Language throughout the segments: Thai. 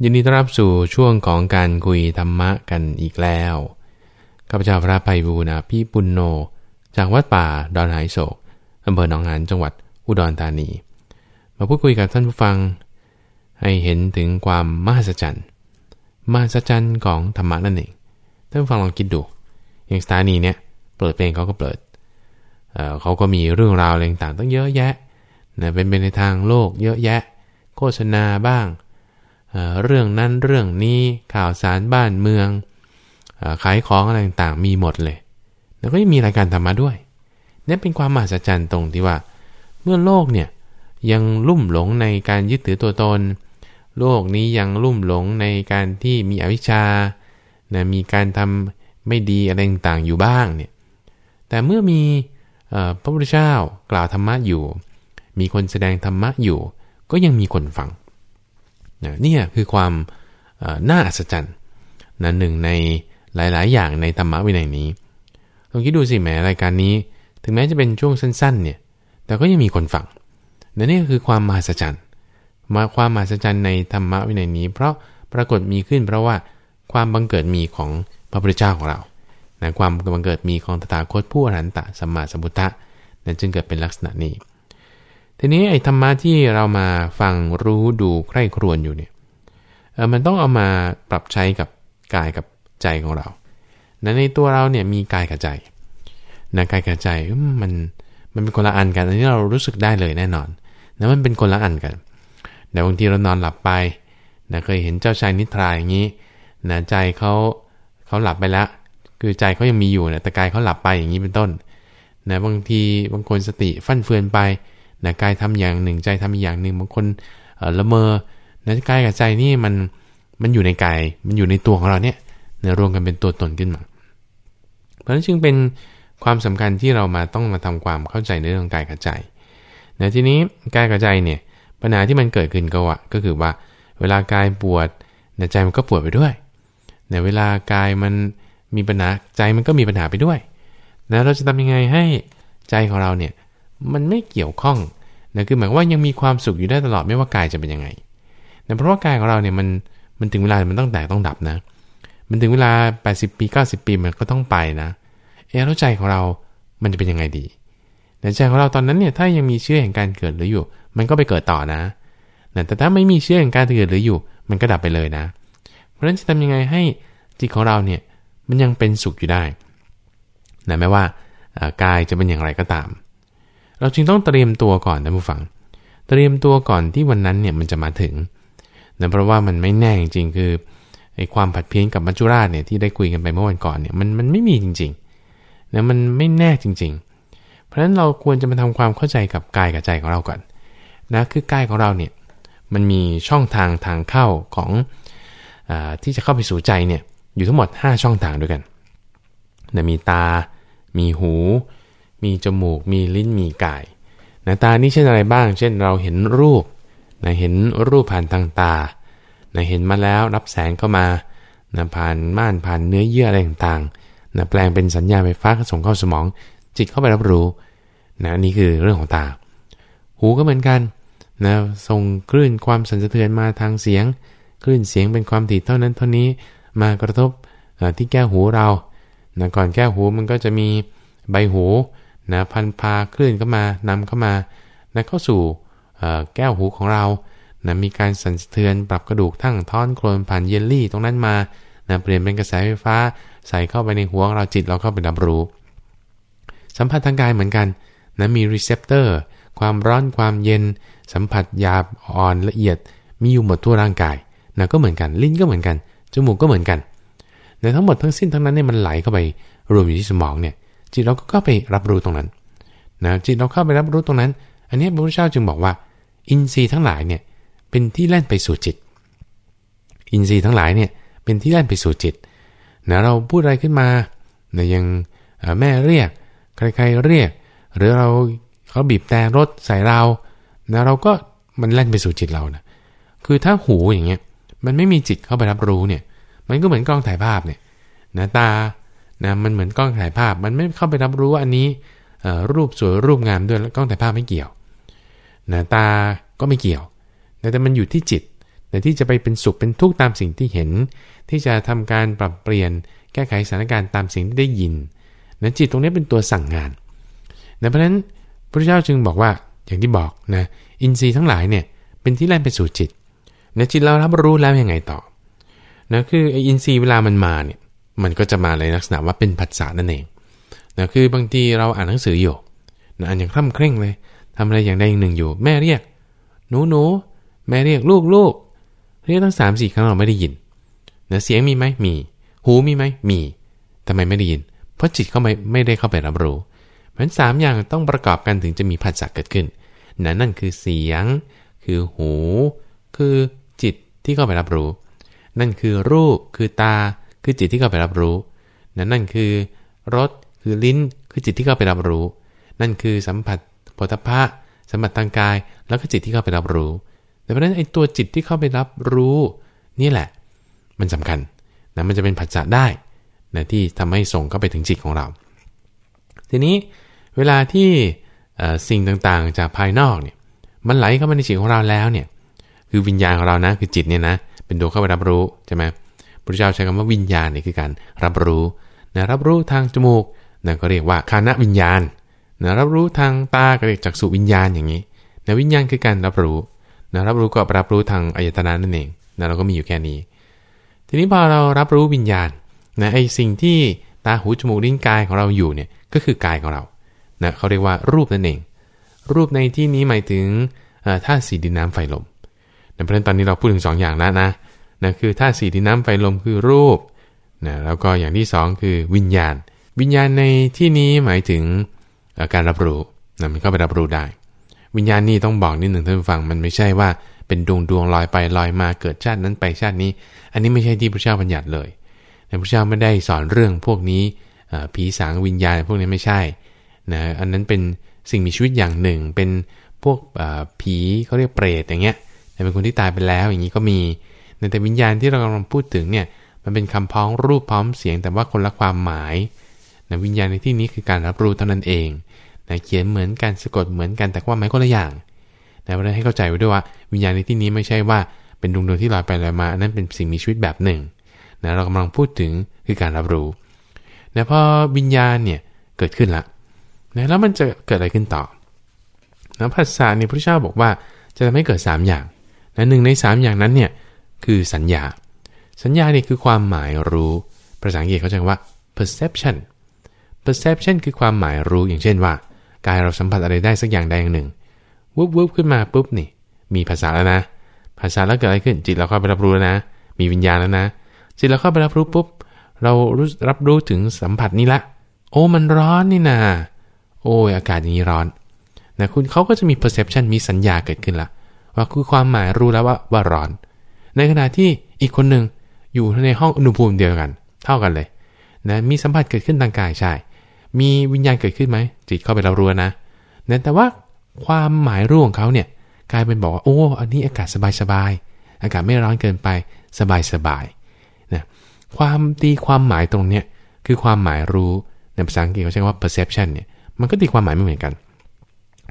ยินดีต้อนรับสู่ช่วงของการคุยธรรมะกันอีกแล้วข้าพเจ้าพระภัยบูนาพี่ปุณโญจากวัดป่าดอนหายโศกอำเภอหนองหานจังหวัดอุดรธานี มาพูดคุยกับท่านผู้ฟัง ให้เห็นถึงความมหัศจรรย์มหัศจรรย์ของธรรมะนั่นเองท่านผู้ฟังลองคิดดู อย่างสถานีเนี่ยเปิดเพลงเขาก็เปิดเเขาก็มีเรื่องราวอะไรต่างๆตั้งเยอะแยะนะเป็นไปในทางโลกเยอะแยะ โฆษณาบ้าง เรื่องนั้นเรื่องนี้ข่าวสารบ้านเมืองขายของอะไรต่างๆมีหมดเลย แล้วก็ยังมีรายการธรรมะด้วยนี่เป็นความมหัศจรรย์ตรงที่ว่า เมื่อโลกเนี่ยยังลุ่มหลงในการยึดถือตัวตน โลกนี้ยังลุ่มหลงในการที่มีอวิชชานะมีการทำไม่ดีอะไรต่างๆอยู่บ้างเนี่ยแต่เมื่อมีพระพุทธเจ้ากล่าวธรรมะอยู่ มีคนแสดงธรรมะอยู่ ก็ยังมีคนฟัง นะนี่คือความน่าอัศจรรย์นะหนึ่งในหลาย ๆ อย่างในธรรมะวินัยนี้ลองคิดดูสิแหมรายการนี้ ถึงแม้จะเป็นช่วงสั้น ๆ เนี่ย แต่ก็ยังมีคนฟังนะนี่คือความมหัศจรรย์ มาความมหัศจรรย์ในธรรมะวินัยนี้ เพราะปรากฏมีขึ้น เพราะว่าความบังเกิดมีของพระพุทธเจ้าของเรานะความบังเกิดมีของตถาคตผู้อรหันตะสัมมาสัมพุทธะนั้นจึงเกิดเป็นลักษณะนี้ ทีนี้ไอ้ธรรมะที่เรามาฟังรู้ดูใคร่ครวญอยู่เนี่ยมันต้องเอามาปรับใช้กับกายกับใจของเรานะในตัวเราเนี่ยมีกายกับใจนะกายกับใจมันมันเป็นคนละอันกัน อันนี้เรารู้สึกได้เลยแน่นอนนะมันเป็นคนละอันกันแต่บางทีเรานอนหลับไปนะเคยเห็นเจ้าชายนิทราอย่างนี้นะใจเขาเขาหลับไปแล้ว คือใจเขายังมีอยู่นะแต่กายเขาหลับไปอย่างนี้เป็นต้นนะบางทีบางคนสติฟั่นเฟือนไป นะกายทำอย่างหนึ่งใจทำอีกอย่างหนึ่งบางคนละเมอนะกายกับใจนี่มันมันอยู่ในกายมันอยู่ในตัวของเราเนี่ยนะรวมกันเป็นตัวตนขึ้นมา เพราะฉะนั้นจึงเป็นความสำคัญที่เรามาต้องมาทำความเข้าใจในเรื่องกายกับใจนะทีนี้กายกับใจเนี่ยปัญหาที่มันเกิดขึ้นก็ว่าก็คือว่า เวลากายปวดนะใจมันก็ปวดไปด้วยในเวลากายมันมีปัญหาใจมันก็มีปัญหาไปด้วยนะเราจะทำยังไงให้ใจของเราเนี่ย มันไม่เกี่ยวข้องนะคือหมายว่ายังมีความสุขอยู่ได้ตลอดไม่ว่ากายจะเป็นยังไงนะเพราะว่ากายของเราเนี่ยมันมันถึงเวลามันต้องแตกต้องดับนะ มันถึงเวลา 80 ปี 90 ปีมันก็ต้องไปนะเออแล้วใจของเรา มันจะเป็นยังไงดีแต่ใจของเราตอนนั้นเนี่ยถ้ายังมีเชื่อแห่งการเกิดหรืออยู่ มันก็ไปเกิดต่อนะ แต่ถ้าไม่มีเชื่อแห่งการเกิดหรืออยู่ มันก็ดับไปเลยนะ เพราะฉะนั้นจะทำยังไงให้จิตของเราเนี่ยมันยังเป็นสุขอยู่ได้นะแม้ว่ากายจะเป็นอย่างไรก็ตาม เราจึงต้องเตรียมตัวก่อนนะผู้ฟัง เตรียมตัวก่อนที่วันนั้นเนี่ยมันจะมาถึงนะเพราะว่ามันไม่แน่จริงๆคือไอ้ความผัดเพี้ยนกับมัจจุราชเนี่ยที่ได้คุยกันไปเมื่อวันก่อนเนี่ยมันมันไม่มีจริงๆนะมันไม่แน่จริง ๆ เพราะฉะนั้นเราควรจะมาทำความเข้าใจกับกายกับใจของเราก่อนนะคือกายของเราเนี่ยมันมีช่องทางทางเข้าของอที่จะเข้าไปสู่ใจเนี่ยอยู่ทั้งหมด 5 ช่องทางด้วยกันนะมีตา มีหู มีจมูก มีลิ้น มีกายนะตานี่เช่นอะไรบ้าง เช่นเราเห็นรูปนะเห็นรูปผ่านทางตานะเห็นมาแล้วรับแสงเข้ามานะผ่านม่านผ่านเนื้อเยื่ออะไรต่างๆนะแปลงเป็นสัญญาณไฟฟ้าส่งเข้าสมอง จิตเข้าไปรับรู้นะนี่คือเรื่องของตา หูก็เหมือนกันนะส่งคลื่นความสั่นสะเทือนมาทางเสียง คลื่นเสียงเป็นความถี่เท่านั้นเท่านี้มากระทบที่แก้วหูเรานะก่อนแก้วหูมันก็จะมีใบหู นะพันพาคลื่นเข้ามานำเข้ามานะเข้าสู่แก้วหูของเรานะมีการสั่นสะเทือนปรับกระดูกทั่งค้อนโกลนผ่านเยลลี่ตรงนั้นมานะเปลี่ยนเป็นกระแสไฟฟ้า ใส่เข้าไปในหัวเราจิตเราเข้าไปรับรู้ สัมผัสทางกายเหมือนกันนะมี receptor ความร้อนความเย็น สัมผัสหยาบอ่อนละเอียด มีอยู่หมดทั่วร่างกายนะก็เหมือนกัน ลิ้นก็เหมือนกันจมูกก็เหมือนกันแต่ทั้งหมดทั้งสิ้นทั้งนั้นเนี่ยมันไหลเข้าไปรวมอยู่ที่สมองเนี่ย จิตเราก็เข้าไปรับรู้ตรงนั้นนะจิตเราเข้าไปรับรู้ตรงนั้น อันนี้พระพุทธเจ้าจึงบอกว่า อินทรีย์ทั้งหลายเนี่ยเป็นที่แล่นไปสู่จิต อินทรีย์ทั้งหลายเนี่ยเป็นที่แล่นไปสู่จิตนะเราพูดอะไรขึ้นมานะยังแม่เรียก ใครๆเรียก หรือเราเขาบีบแต่รถใส่เรานะเราก็มันแล่นไปสู่จิตเรานะคือถ้าหูอย่างเงี้ยมันไม่มีจิตเข้าไปรับรู้เนี่ย มันก็เหมือนกล้องถ่ายภาพเนี่ยนะตา นะมันเหมือนกล้องถ่ายภาพ มันไม่เข้าไปรับรู้ว่าอันนี้รูปสวยรูปงามด้วยแล้วกล้องถ่ายภาพไม่เกี่ยวนะตาก็ไม่เกี่ยวแต่มันอยู่ที่จิตแต่ที่จะไปเป็นสุขเป็นทุกข์ตามสิ่งที่เห็น ที่จะทำการปรับเปลี่ยนแก้ไขสถานการณ์ตามสิ่งที่ได้ยินนะจิตตรงนี้เป็นตัวสั่งงานนะเพราะฉะนั้นพระเจ้าจึงบอกว่าอย่างที่บอกนะอินทรีย์ทั้งหลายเนี่ยเป็นที่แล่นไปสู่จิตนะจิตเรารับรู้แล้วยังไงต่อนะคือไออินทรีย์เวลามันมาเนี่ย มันก็จะมาในลักษณะว่าเป็นผัสสะนั่นเองนะคือบางทีเราอ่านหนังสืออยู่นะอ่านอย่างคล่ำเคร่งเลยทำอะไรอย่างใดอย่างหนึ่งอยู่ แม่เรียก หนูหนูแม่เรียกลูกลูกเรียกตั้งสามสี่ครั้งเราไม่ได้ยินนะเสียงมีไหมมี หูมีไหมมีทำไมไม่ได้ยิน เพราะจิตเข้าไม่ไม่ได้เข้าไปรับรู้เพราะฉะนั้นสามอย่างต้องประกอบกันถึงจะมีผัสสะเกิดขึ้นนั่นนั่นคือเสียง คือหู คือจิตที่เข้าไปรับรู้ นั่นคือรูป คือตา คือจิตที่เข้าไปรับรู้ นั่นนั่นคือรสคือลิ้นคือจิตที่เข้าไปรับรู้ นั่นคือสัมผัสผลพะสัมผัสทางกาย แล้วก็จิตที่เข้าไปรับรู้แต่เพราะนั้นไอ้ตัวจิตที่เข้าไปรับรู้นี่แหละ มันสำคัญนะมันจะเป็นผัสสะได้นะที่ทำให้ส่งเข้าไปถึงจิตของเรา ทีนี้เวลาที่สิ่งต่างๆ จากภายนอกเนี่ยมันไหลเข้ามาในจิตของเราแล้วเนี่ยคือวิญญาณของเรานะคือจิตเนี่ยนะเป็นตัวเข้าไปรับรู้ใช่ไหม พระเจ้าใช้คำว่าวิญญาณนี่คือการรับรู้นะรับรู้ทางจมูกนะก็เรียกว่าคานวิญญาณนะรับรู้ทางตาก็เรียกจักษุวิญญาณอย่างนี้นะวิญญาณคือการรับรู้นะรับรู้ก็รับรู้ทางอายตนะนั่นเองนะเราก็มีอยู่แค่นี้ ทีนี้พอเรารับรู้วิญญาณนะไอสิ่งที่ตาหูจมูกลิ้นกายของเราอยู่เนี่ยก็คือกายของเรานะเขาเรียกว่ารูปนั่นเอง รูปในที่นี้หมายถึงธาตุสีดินน้ำไฟลมเพราะฉะนั้นตอนนี้เราพูดถึง2ออย่างแล้วนะ นะคือธาตุสีดินน้ำไฟลมคือรูปนะแล้วก็อย่างที่2คือวิญญาณ วิญญาณในที่นี้หมายถึงการรับรู้นะมันเข้าไปรับรู้ได้ วิญญาณนี่ต้องบอกนิดหนึ่งท่านฟังมันไม่ใช่ว่าเป็นดวงดวงลอยไปลอยมาเกิดชาตินั้นไปชาตินี้ อันนี้ไม่ใช่ที่พระเจ้าบัญญัติเลยแต่พระเจ้าไม่ได้สอนเรื่องพวกนี้ผีสางวิญญาณพวกนี้ไม่ใช่นะอันนั้นเป็นสิ่งมีชีวิตอย่างหนึ่ง เป็นพวกผีเขาเรียกเปรตอย่างเงี้ยแต่เป็นคนที่ตายไปแล้วอย่างนี้ก็มี แต่วิญญาณที่เรากำลังพูดถึงเนี่ยมันเป็นคำพ้องรูปพร้อมเสียงแต่ว่าคนละความหมายนะวิญญาณในที่นี้คือการรับรู้เท่านั้นเองนะเขียนเหมือนกันสะกดเหมือนกันแต่ว่าหมายคนละอย่างนะเพราะนั้นให้เข้าใจไว้ด้วยว่าวิญญาณในที่นี้ไม่ใช่ว่าเป็นดวงดวงที่ลอยไปลอยมาอันนั้นเป็นสิ่งมีชีวิตแบบหนึ่งนะเรากำลังพูดถึงคือการรับรู้นะพอวิญญาณเนี่ยเกิดขึ้นละนะแล้วมันจะเกิดอะไรขึ้นต่อนะภาษาในพระเจ้าบอกว่าจะทำให้เกิด 3 อย่างนะหนึ่งใน 3 อย่างนั้นเนี่ย คือสัญญา สัญญาเนี่ยคือความหมายรู้ ภาษาอังกฤษเขาใช้ว่า perception perception คือความหมายรู้อย่างเช่นว่า กายเราสัมผัสอะไรได้สักอย่างใดอย่างหนึ่งวุบวุบขึ้นมาปุ๊บนี่ มีภาษาแล้วนะ ภาษาแล้วเกิดอะไรขึ้น จิตเราเข้าไปรับรู้แล้วนะ มีวิญญาณแล้วนะ จิตเราเข้าไปรับรู้ปุ๊บ เรารู้รับรู้ถึงสัมผัสนี้ละ โอ้มันร้อนนี่นา โอ้ยอากาศอย่างนี้ร้อนนะคุณเขาก็จะมี perception มีสัญญาเกิดขึ้นละว่าคือความหมายรู้แล้วว่าว่าร้อน ในขณะที่อีกคนหนึ่งอยู่ในห้องอุณหภูมิเดียวกัน เท่ากันเลยนะมีสัมผัสเกิดขึ้นทางกายใช่ มีวิญญาณเกิดขึ้นไหมจิตเข้าไปรับรู้นะนะแต่ว่าความหมายรู้ของเขาเนี่ยกลายเป็นบอกว่าโอ้อันนี้อากาศสบายๆอากาศไม่ร้อนเกินไปสบายๆนะความตีความหมายตรงเนี้ยคือความหมายรู้ในภาษาอังกฤษเขาใช้คำว่า perception เนี่ยมันก็ตีความหมายไม่เหมือนกัน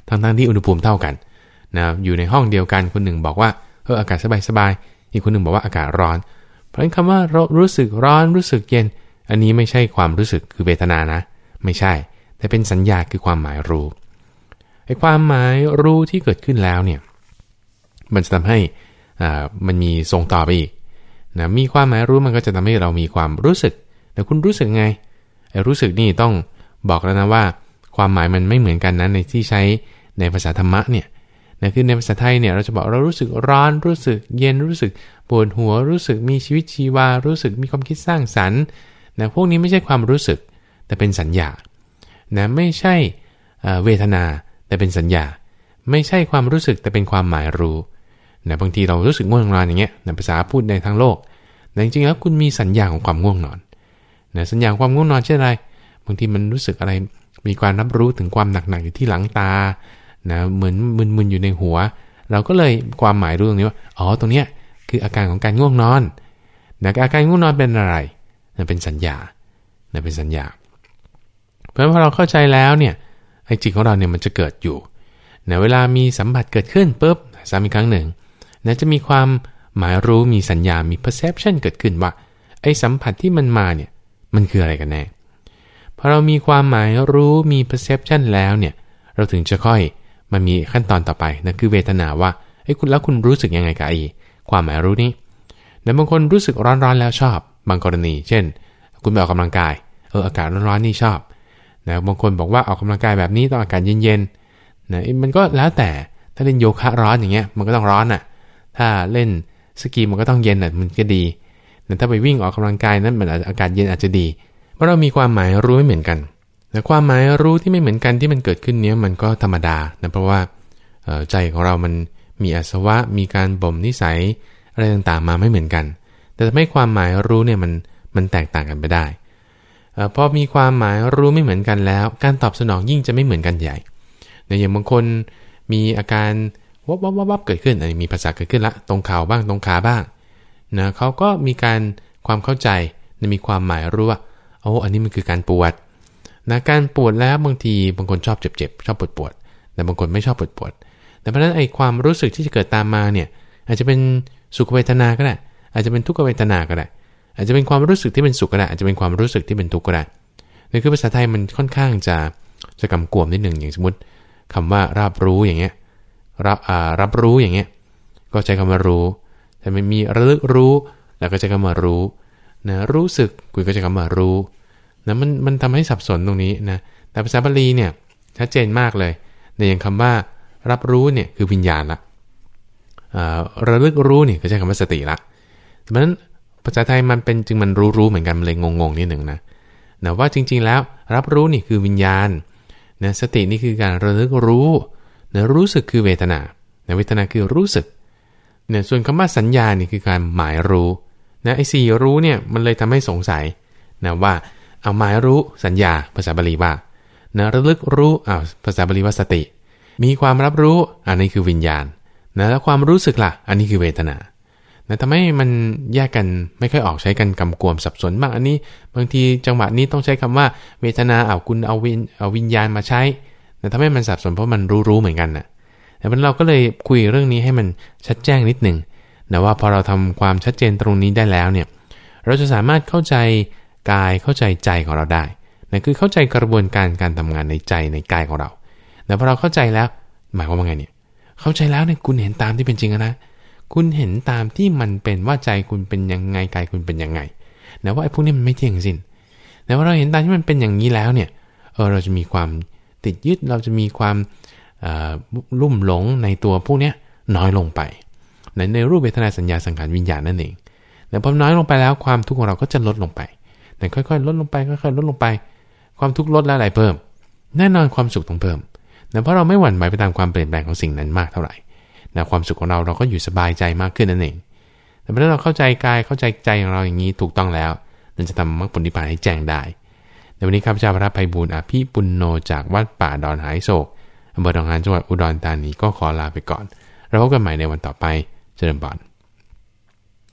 ทั้งๆที่อุณหภูมิเท่ากันนะอยู่ในห้องเดียวกันคนหนึ่งบอกว่าเอออากาศสบายสบาย อีกคนหนึ่งบอกว่าอากาศร้อน เพราะฉะนั้นคำว่ารู้สึกร้อนรู้สึกเย็น อันนี้ไม่ใช่ความรู้สึกคือเวทนานะ ไม่ใช่ แต่เป็นสัญญาคือความหมายรู้ไอ้ความหมายรู้ที่เกิดขึ้นแล้วเนี่ยมันจะทำให้อ่ามันมีทรงต่อไปอีกนะมีความหมายรู้มันก็จะทำให้เรามีความรู้สึกแต่คุณรู้สึกไงไอ้รู้สึกนี่ต้องบอกแล้วนะว่า ความหมายมันไม่เหมือนกันนะในที่ใช้ในภาษาธรรมะเนี่ย นะคือในภาษาไทยเนี่ยเราจะบอกเรารู้สึกร้อนรู้สึกเย็นรู้สึกปวดหัวรู้สึกมีชีวิตชีวา รู้สึกมีความคิดสร้างสรรค์นะพวกนี้ไม่ใช่ความรู้สึก แต่เป็นสัญญานะไม่ใช่เวทนาแต่เป็นสัญญา ไม่ใช่ความรู้สึกแต่เป็นความหมายรู้นะบางทีเรารู้สึกง่วงนอนอย่างเงี้ยในภาษาพูดในทั้งโลกแต่จริงๆแล้วคุณมีสัญญาของความง่วงนอนนะสัญญาความง่วงนอนเช่นไร บางทีมันรู้สึกอะไร มีความรับรู้ถึงความหนักๆอยู่ที่หลังตา นะเหมือนมึนๆอยู่ในหัว เราก็เลยความหมายรู้ตรงนี้ว่าอ๋อตรงเนี้ยคืออาการของการง่วงนอนนะอาการง่วงนอนเป็นอะไรนะเป็นสัญญานะเป็นสัญญา เพราะพอเราเข้าใจแล้วเนี่ยไอ้จิตของเราเนี่ยมันจะเกิดอยู่นะเวลามีสัมผัสเกิดขึ้นปุ๊บซ้ำอีกครั้งหนึ่งนะจะมีความหมายรู้มีสัญญา มี perception เกิดขึ้นว่า ไอ้สัมผัสที่มันมาเนี่ย มันคืออะไรกันแน่ พอเรามีความหมายรู้ มี perception แล้วเนี่ย เราถึงจะค่อย มามีขั้นตอนต่อไปนั่นคือเวทนาว่าไอ้คุณแล้วคุณรู้สึกยังไงกับไอ้ความหมายรู้นี้แต่บางคนรู้สึกร้อนๆแล้วชอบ บางกรณี เช่น คุณไปออกกำลังกายเอออากาศร้อนๆนี่ชอบนะบางคนบอกว่าออกกำลังกายแบบนี้ต้องอากาศเย็นๆนะมันก็แล้วแต่ถ้าเล่นโยคะร้อนอย่างเงี้ยมันก็ต้องร้อนอะถ้าเล่นสกีมันก็ต้องเย็นอะมันก็ดีแต่ถ้าไปวิ่งออกกำลังกายนั้นมันอากาศเย็นอาจจะดี เพราะเรามีความหมายรู้ไม่เหมือนกัน แต่ความหมายรู้ที่ไม่เหมือนกันที่มันเกิดขึ้นเนี้ยมันก็ธรรมดานะเพราะว่าใจของเรามันมีอสวะ มีการบ่มนิสัยอะไรต่างๆมาไม่เหมือนกัน แต่ทำให้ความหมายรู้เนี่ยมันมันแตกต่างกันไปได้พอมีความหมายรู้ไม่เหมือนกันแล้ว การตอบสนองยิ่งจะไม่เหมือนกันใหญ่ในอย่างบางคนมีอาการวับวับวับเกิดขึ้นอันนี้มีภาษาเกิดขึ้นละตรงเข่าบ้างตรงขาบ้างนะเขาก็มีการความเข้าใจมีความหมายรู้ว่าโอ้อันนี้มันคือการปวด นะการปวดแล้วบางทีบางคนชอบเจ็บๆชอบปวดปวดแต่บางคนไม่ชอบปวดปวดแต่เพราะนั้นไอ้ความรู้สึกที่จะเกิดตามมาเนี่ยอาจจะเป็นสุขเวทนาก็ได้อาจจะเป็นทุกขเวทนาก็ได้ อาจจะเป็นความรู้สึกที่เป็นสุขก็ได้อาจจะเป็นความรู้สึกที่เป็นทุกข์ก็ได้นี่คือภาษาไทยมันค่อนข้างจะจะกำกวมนิดหนึ่งอย่างสมมติคำว่ารับรู้อย่างเงี้ยรับอ่ารับรู้อย่างเงี้ยก็ใช้คำว่ารู้แต่ไมันมีระลึกรู้ แล้วก็ใช้คำว่ารู้นะรู้สึกคุณก็ใช้คำว่ารู้ นะมันมันทำให้สับสนตรงนี้นะแต่ภาษาบาลีเนี่ยชัดเจนมากเลยในอย่างคำว่ารับรู้เนี่ยคือวิญญาณละระลึกรู้นี่ก็ใช้คำว่าสติละเพราะฉะนั้นภาษาไทยมันเป็นจึงมันรู้รู้เหมือนกันมันเลยงงๆนิดหนึ่งนะนะว่าจริง ๆ แล้วรับรู้นี่คือวิญญาณนะสตินี่คือการระลึกรู้นะรู้สึกคือเวทนานะเวทนาคือรู้สึกเนี่ยส่วนคำว่าสัญญานี่คือการหมายรู้นะไอ้สี่รู้เนี่ยมันเลยทำให้สงสัยนะว่า เอาหมายรู้สัญญาภาษาบาลีว่านะระลึกรู้อ้าวภาษาบาลีว่าสติ มีความรับรู้อันนี้คือวิญญาณนะแล้วความรู้สึกล่ะ อันนี้คือเวทนานะทำให้มันแยกกันไม่ค่อยออกใช้กันกำกวมสับสนมากอันนี้ บางทีจังหวะนี้ต้องใช้คำว่าเวทนาเอาคุณเอาวินเอาวิญญาณมาใช้แต่ทำให้มันสับสนเพราะมันรู้ๆเหมือนกันนะแต่เราก็เลยคุยเรื่องนี้ให้มันชัดแจ้งนิดหนึ่งนะว่าพอเราทำความชัดเจนตรงนี้ได้แล้วเนี่ยเราจะสามารถเข้าใจ กายเข้าใจใจของเราได้นะคือเข้าใจกระบวนการการทำงานในใจในกายของเราแต่พอเราเข้าใจแล้ว หมายความว่าไงเนี่ย เข้าใจแล้วเนี่ยคุณเห็นตามที่เป็นจริงนะคุณเห็นตามที่มันเป็นว่าใจคุณเป็นยังไงกายคุณเป็นยังไงนะว่าไอ้พวกนี้มันไม่เที่ยงสิน้นแต่ว่าเราเห็นตามที่มันเป็นอย่างนี้แล้วเนี่ยเออเราจะมีความติดยึดเราจะมีความลุ่มหลงในตัวพวกนี้น้อยลงไป ในในรูปเวทนาสัญญาสังขารวิญญาณนั่นเองแต่พอน้อยลงไปแล้วความทุกข์ของเราก็จะลดลงไป แต่ค่อยๆ ลดลงไปค่อยๆลดลงไป ความทุกข์ลดแล้วอะไรเพิ่ม แน่นอนความสุขต้องเพิ่มแต่เพราะเราไม่หวั่นไหวไปตามความเปลี่ยนแปลงของสิ่งนั้นมากเท่าไหร่นะความสุขของเราเราก็อยู่สบายใจมากขึ้นนั่นเอง แต่เมื่อเราเข้าใจกายเข้าใจใจของเราอย่างนี้ถูกต้องแล้วนั่นจะทำมรรคผลนิพพานให้แจ้งได้ ในวันนี้ข้าพเจ้าพระภัยบูรณ์อภิปุณโนจากวัดป่าดอนหายโศกอำเภอดอนหานจังหวัดอุดรธานีก็ขอลาไปก่อน เราพบกันใหม่ในวันต่อไป เจริญบอน